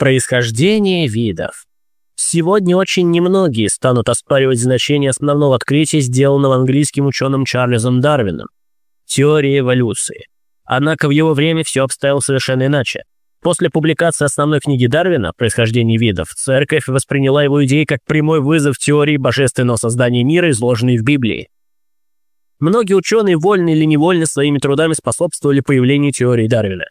Происхождение видов. Сегодня очень немногие станут оспаривать значение основного открытия, сделанного английским ученым Чарльзом Дарвином – теории эволюции. Однако в его время все обстояло совершенно иначе. После публикации основной книги Дарвина «Происхождение видов» церковь восприняла его идеи как прямой вызов теории божественного создания мира, изложенной в Библии. Многие ученые, вольно или невольно, своими трудами способствовали появлению теории Дарвина.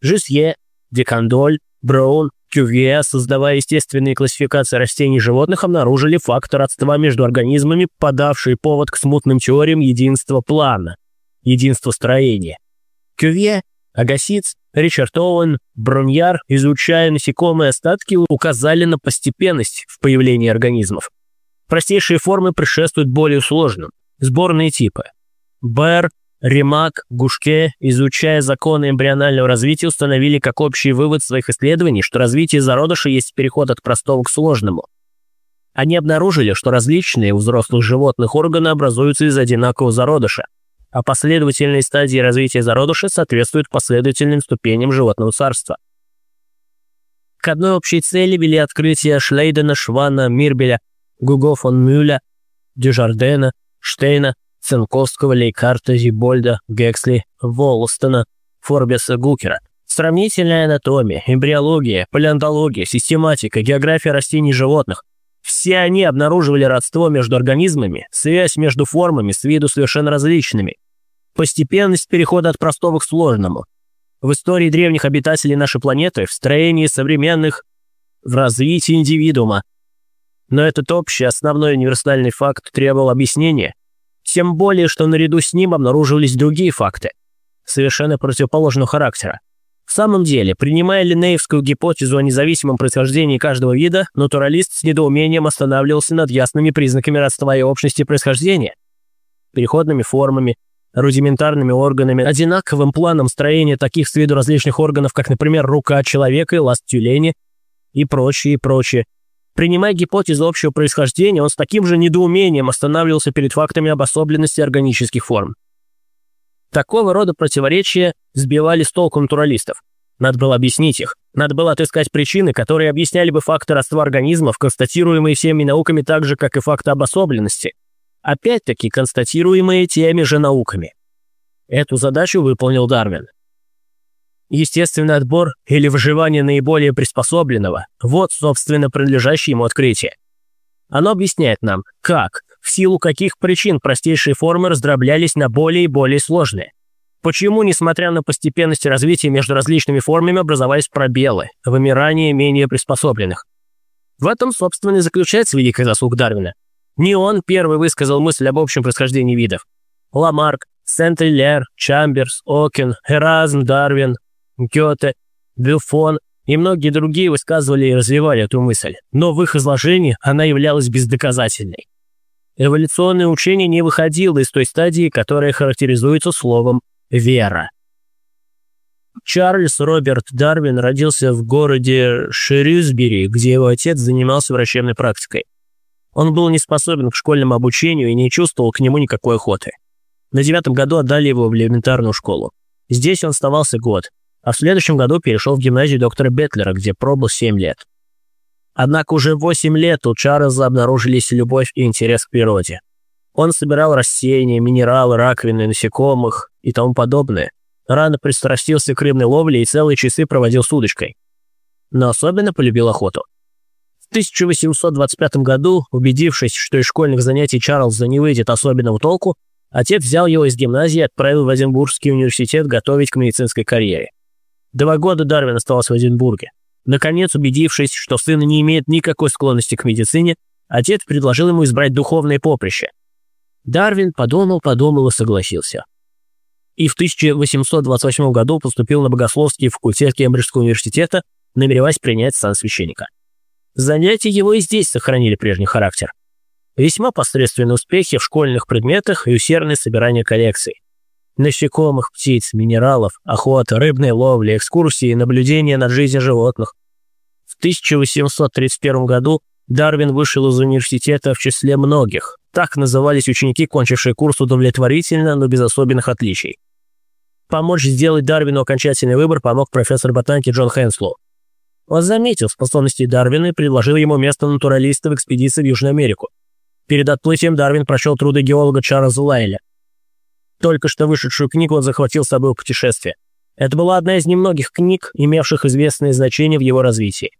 Жюсье, Декандоль, Браун, Кювье, создавая естественные классификации растений и животных, обнаружили факт родства между организмами, подавший повод к смутным теориям единства плана, единства строения. Кювье, Агасиц, Ричард Оуэн, Броньяр, изучая насекомые остатки, указали на постепенность в появлении организмов. Простейшие формы предшествуют более сложным. Сборные типы. Бэр, Ремак, Гушке, изучая законы эмбрионального развития, установили как общий вывод своих исследований, что развитие зародыша есть переход от простого к сложному. Они обнаружили, что различные у взрослых животных органы образуются из одинакового зародыша, а последовательные стадии развития зародыша соответствуют последовательным ступеням животного царства. К одной общей цели вели открытия Шлейдена, Швана, Мирбеля, Гуго фон Мюля, Дюжардена, Штейна, Ценковского, Лейкарта, Зибольда, Гексли, Волстона, Форбеса, Гукера. Сравнительная анатомия, эмбриология, палеонтология, систематика, география растений и животных. Все они обнаруживали родство между организмами, связь между формами с виду совершенно различными. Постепенность перехода от простого к сложному. В истории древних обитателей нашей планеты, в строении современных, в развитии индивидуума. Но этот общий, основной универсальный факт требовал объяснения, тем более, что наряду с ним обнаруживались другие факты, совершенно противоположного характера. В самом деле, принимая линеевскую гипотезу о независимом происхождении каждого вида, натуралист с недоумением останавливался над ясными признаками родства и общности происхождения, переходными формами, рудиментарными органами, одинаковым планом строения таких с виду различных органов, как, например, рука человека и ласт тюлени, и прочее, и прочее. Принимая гипотезу общего происхождения, он с таким же недоумением останавливался перед фактами обособленности органических форм. Такого рода противоречия сбивали с толку натуралистов. Надо было объяснить их. Надо было отыскать причины, которые объясняли бы факты родства организмов, констатируемые всеми науками так же, как и факты обособленности. Опять-таки, констатируемые теми же науками. Эту задачу выполнил Дарвин. Естественный отбор или выживание наиболее приспособленного – вот, собственно, принадлежащее ему открытие. Оно объясняет нам, как, в силу каких причин простейшие формы раздроблялись на более и более сложные. Почему, несмотря на постепенность развития между различными формами, образовались пробелы, вымирание менее приспособленных. В этом, собственно, и заключается великая заслуга Дарвина. Не он первый высказал мысль об общем происхождении видов. Ламарк, Сент-Элер, Чамберс, Окен, Эразм, Дарвин, Гёте, Бюфон и многие другие высказывали и развивали эту мысль, но в их изложении она являлась бездоказательной. Эволюционное учение не выходило из той стадии, которая характеризуется словом «вера». Чарльз Роберт Дарвин родился в городе Шерюсбери, где его отец занимался врачебной практикой. Он был не способен к школьному обучению и не чувствовал к нему никакой охоты. На девятом году отдали его в элементарную школу. Здесь он оставался год, а в следующем году перешел в гимназию доктора Бетлера, где пробыл 7 лет. Однако уже в 8 лет у Чарльза обнаружились любовь и интерес к природе. Он собирал растения, минералы, раковины, насекомых и тому подобное. Рано пристрастился к рыбной ловле и целые часы проводил с удочкой. Но особенно полюбил охоту. В 1825 году, убедившись, что из школьных занятий Чарльза не выйдет особенного толку, отец взял его из гимназии и отправил в Эдинбургский университет готовить к медицинской карьере. Два года Дарвин оставался в Эдинбурге. Наконец, убедившись, что сын не имеет никакой склонности к медицине, отец предложил ему избрать духовное поприще. Дарвин подумал, подумал и согласился. И в 1828 году поступил на богословский факультет Кембриджского университета, намереваясь принять сан священника. Занятия его и здесь сохранили прежний характер. Весьма посредственные успехи в школьных предметах и усердное собирание коллекций насекомых, птиц, минералов, охота, рыбной ловли, экскурсии наблюдения над жизнью животных. В 1831 году Дарвин вышел из университета в числе многих. Так назывались ученики, кончившие курс удовлетворительно, но без особенных отличий. Помочь сделать Дарвину окончательный выбор помог профессор ботаники Джон Хэнслоу. Он заметил способности Дарвина и предложил ему место натуралиста в экспедиции в Южную Америку. Перед отплытием Дарвин прочел труды геолога Чарльза Лайля. Только что вышедшую книгу он захватил с собой в путешествие. Это была одна из немногих книг, имевших известное значение в его развитии.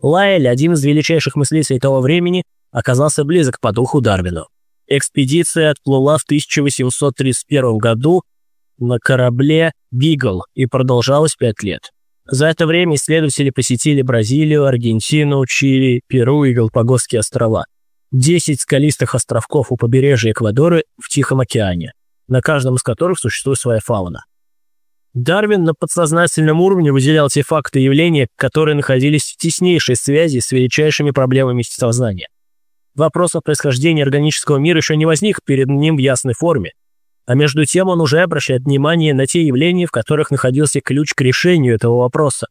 Лайль, один из величайших мыслителей того времени, оказался близок по духу Дарвину. Экспедиция отплыла в 1831 году на корабле «Бигл» и продолжалась пять лет. За это время исследователи посетили Бразилию, Аргентину, Чили, Перу и Галапагосские острова. Десять скалистых островков у побережья Эквадора в Тихом океане, на каждом из которых существует своя фауна. Дарвин на подсознательном уровне выделял те факты и явления, которые находились в теснейшей связи с величайшими проблемами естествознания. Вопрос о происхождении органического мира еще не возник перед ним в ясной форме, а между тем он уже обращает внимание на те явления, в которых находился ключ к решению этого вопроса.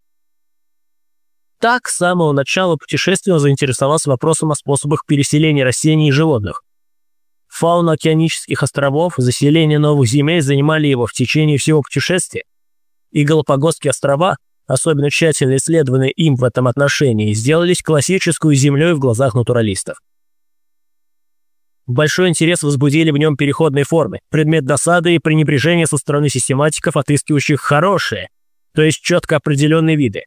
Так, с самого начала путешествия он заинтересовался вопросом о способах переселения растений и животных. Фауна океанических островов, заселение новых земель занимали его в течение всего путешествия, и Галапагосские острова, особенно тщательно исследованные им в этом отношении, сделались классическую землей в глазах натуралистов. Большой интерес возбудили в нем переходные формы, предмет досады и пренебрежения со стороны систематиков, отыскивающих хорошие, то есть четко определенные виды.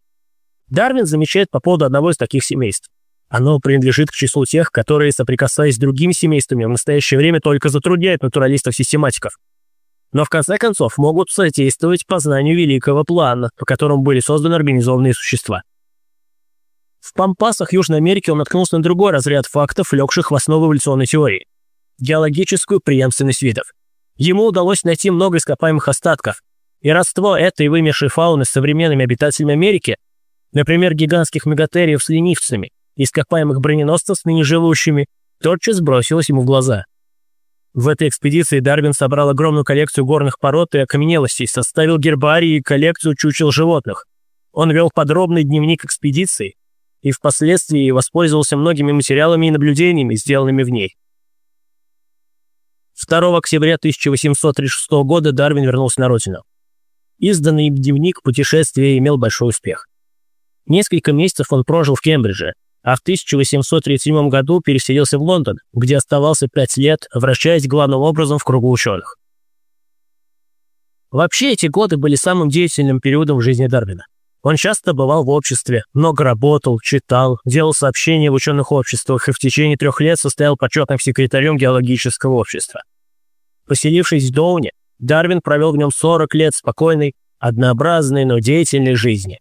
Дарвин замечает по поводу одного из таких семейств. Оно принадлежит к числу тех, которые, соприкасаясь с другими семействами, в настоящее время только затрудняют натуралистов-систематиков. Но в конце концов могут содействовать познанию великого плана, по которому были созданы организованные существа. В Пампасах Южной Америки он наткнулся на другой разряд фактов, легших в основу эволюционной теории геологическую преемственность видов. Ему удалось найти много ископаемых остатков, и родство этой вымершей фауны с современными обитателями Америки, например, гигантских мегатериев с ленивцами, ископаемых броненосцев с ныне живущими, тотчас бросилось ему в глаза. В этой экспедиции Дарвин собрал огромную коллекцию горных пород и окаменелостей, составил гербарий и коллекцию чучел животных. Он вел подробный дневник экспедиции и впоследствии воспользовался многими материалами и наблюдениями, сделанными в ней. 2 октября 1836 года Дарвин вернулся на родину. Изданный им дневник путешествия имел большой успех. Несколько месяцев он прожил в Кембридже, а в 1837 году переселился в Лондон, где оставался пять лет, вращаясь главным образом в кругу ученых. Вообще эти годы были самым деятельным периодом в жизни Дарвина. Он часто бывал в обществе, много работал, читал, делал сообщения в ученых обществах и в течение трех лет состоял почетным секретарем геологического общества. Поселившись в Доуне, Дарвин провел в нем 40 лет спокойной, однообразной, но деятельной жизни.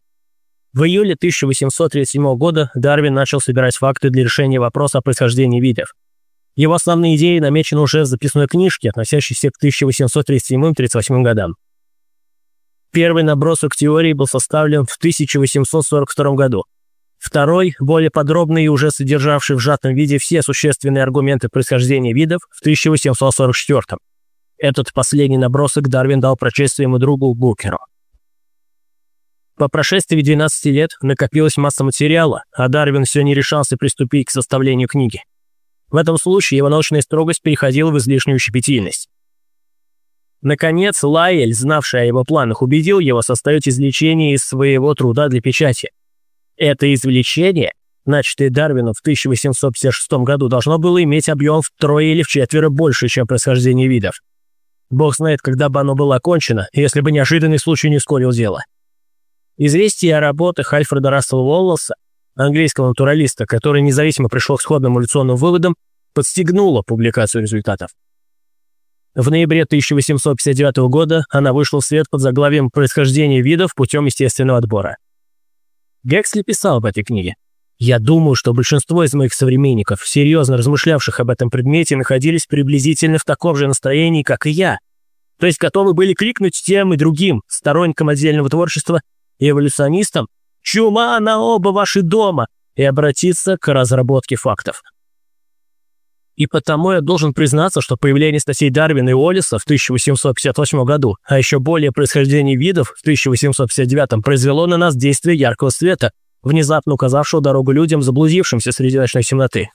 В июле 1837 года Дарвин начал собирать факты для решения вопроса о происхождении видов. Его основные идеи намечены уже в записной книжке, относящейся к 1837-38 годам. Первый набросок теории был составлен в 1842 году. Второй, более подробный и уже содержавший в сжатом виде все существенные аргументы происхождения видов, в 1844. Этот последний набросок Дарвин дал прочесть своему другу Букеру. По прошествии 12 лет накопилась масса материала, а Дарвин все не решался приступить к составлению книги. В этом случае его научная строгость переходила в излишнюю щепетильность. Наконец, Лайель, знавший о его планах, убедил его составить извлечение из своего труда для печати. Это извлечение, начатое Дарвином в 1856 году, должно было иметь объем втрое или в четверо больше, чем происхождение видов. Бог знает, когда бы оно было окончено, если бы неожиданный случай не ускорил дело. Известие о работах Альфреда Рассела Уоллеса, английского натуралиста, который независимо пришел к сходным эволюционным выводам, подстегнуло публикацию результатов. В ноябре 1859 года она вышла в свет под заглавием «Происхождение видов путем естественного отбора». Гексли писал об этой книге. «Я думаю, что большинство из моих современников, серьезно размышлявших об этом предмете, находились приблизительно в таком же настроении, как и я, то есть готовы были крикнуть тем и другим, сторонникам отдельного творчества эволюционистам «Чума на оба ваши дома!» и обратиться к разработке фактов. И потому я должен признаться, что появление статей Дарвина и Уоллеса в 1858 году, а еще более происхождение видов в 1859 произвело на нас действие яркого света, внезапно указавшего дорогу людям, заблудившимся среди ночной темноты.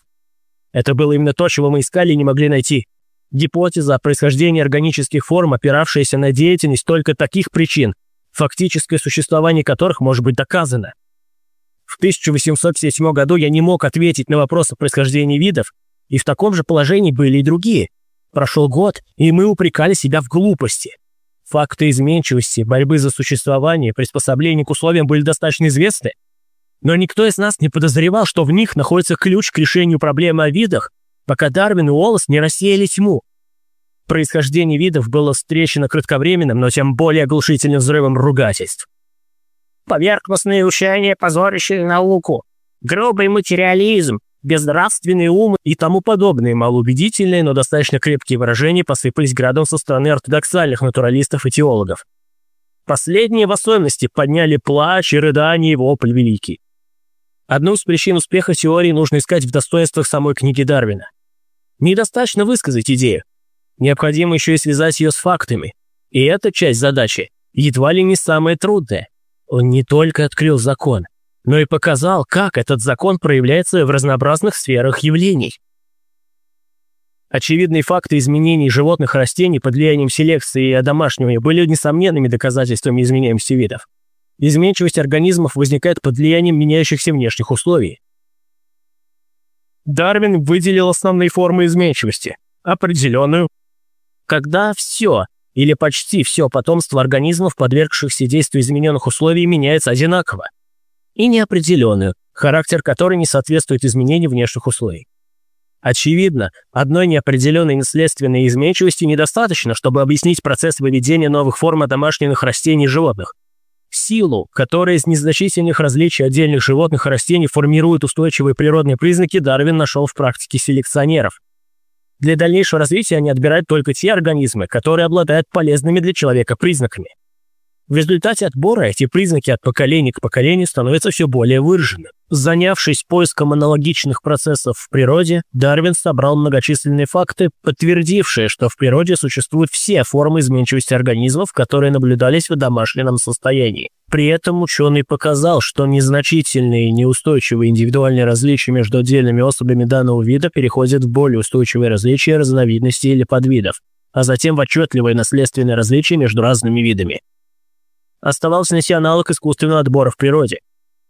Это было именно то, чего мы искали и не могли найти. Гипотеза о происхождении органических форм, опиравшаяся на деятельность только таких причин, фактическое существование которых может быть доказано. В 1807 году я не мог ответить на вопрос о происхождении видов, и в таком же положении были и другие. Прошел год, и мы упрекали себя в глупости. Факты изменчивости, борьбы за существование, приспособления к условиям были достаточно известны, но никто из нас не подозревал, что в них находится ключ к решению проблемы о видах, пока Дарвин и Уоллес не рассеяли тьму. Происхождение видов было встречено кратковременным, но тем более оглушительным взрывом ругательств. Поверхностные учения, позорящие науку, грубый материализм, безнравственный ум и тому подобные малоубедительные, но достаточно крепкие выражения посыпались градом со стороны ортодоксальных натуралистов и теологов. Последние в особенности подняли плач и рыдание и вопль великий. Одну из причин успеха теории нужно искать в достоинствах самой книги Дарвина. Недостаточно высказать идею. Необходимо еще и связать ее с фактами. И эта часть задачи едва ли не самая трудная. Он не только открыл закон, но и показал, как этот закон проявляется в разнообразных сферах явлений. Очевидные факты изменений животных и растений под влиянием селекции и одомашнивания были несомненными доказательствами изменяемости видов. Изменчивость организмов возникает под влиянием меняющихся внешних условий. Дарвин выделил основные формы изменчивости. Определенную, когда все или почти все потомство организмов, подвергшихся действию измененных условий, меняется одинаково. И неопределенную, характер которой не соответствует изменению внешних условий. Очевидно, одной неопределенной наследственной изменчивости недостаточно, чтобы объяснить процесс выведения новых форм домашних растений и животных. Силу, которая из незначительных различий отдельных животных и растений формирует устойчивые природные признаки, Дарвин нашел в практике селекционеров. Для дальнейшего развития они отбирают только те организмы, которые обладают полезными для человека признаками. В результате отбора эти признаки от поколения к поколению становятся все более выражены. Занявшись поиском аналогичных процессов в природе, Дарвин собрал многочисленные факты, подтвердившие, что в природе существуют все формы изменчивости организмов, которые наблюдались в домашнем состоянии. При этом ученый показал, что незначительные и неустойчивые индивидуальные различия между отдельными особями данного вида переходят в более устойчивые различия разновидностей или подвидов, а затем в отчетливые наследственные различия между разными видами оставался найти аналог искусственного отбора в природе.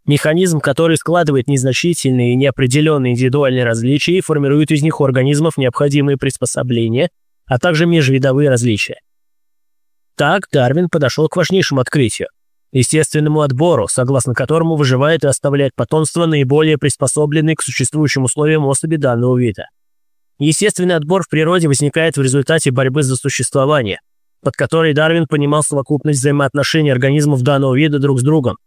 Механизм, который складывает незначительные и неопределенные индивидуальные различия и формирует из них организмов необходимые приспособления, а также межвидовые различия. Так Дарвин подошел к важнейшему открытию – естественному отбору, согласно которому выживает и оставляет потомство наиболее приспособленные к существующим условиям особи данного вида. Естественный отбор в природе возникает в результате борьбы за существование, под которой Дарвин понимал совокупность взаимоотношений организмов данного вида друг с другом,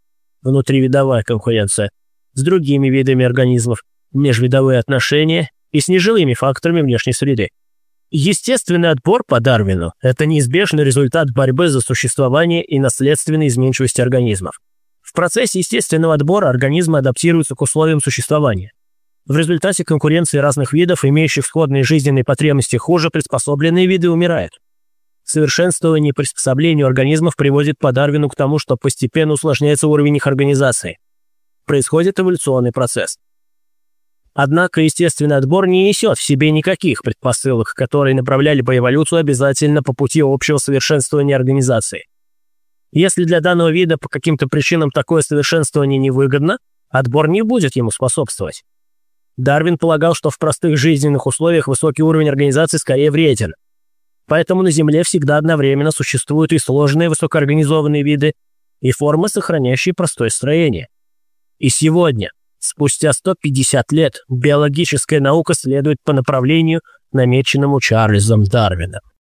внутривидовая конкуренция, с другими видами организмов, межвидовые отношения и с нежилыми факторами внешней среды. Естественный отбор по Дарвину – это неизбежный результат борьбы за существование и наследственной изменчивости организмов. В процессе естественного отбора организмы адаптируются к условиям существования. В результате конкуренции разных видов, имеющих сходные жизненные потребности, хуже приспособленные виды умирают. Совершенствование приспособлению организмов приводит по Дарвину к тому, что постепенно усложняется уровень их организации. Происходит эволюционный процесс. Однако естественный отбор не несет в себе никаких предпосылок, которые направляли бы эволюцию обязательно по пути общего совершенствования организации. Если для данного вида по каким-то причинам такое совершенствование невыгодно, отбор не будет ему способствовать. Дарвин полагал, что в простых жизненных условиях высокий уровень организации скорее вреден – Поэтому на Земле всегда одновременно существуют и сложные высокоорганизованные виды, и формы, сохраняющие простое строение. И сегодня, спустя 150 лет, биологическая наука следует по направлению, намеченному Чарльзом Дарвином.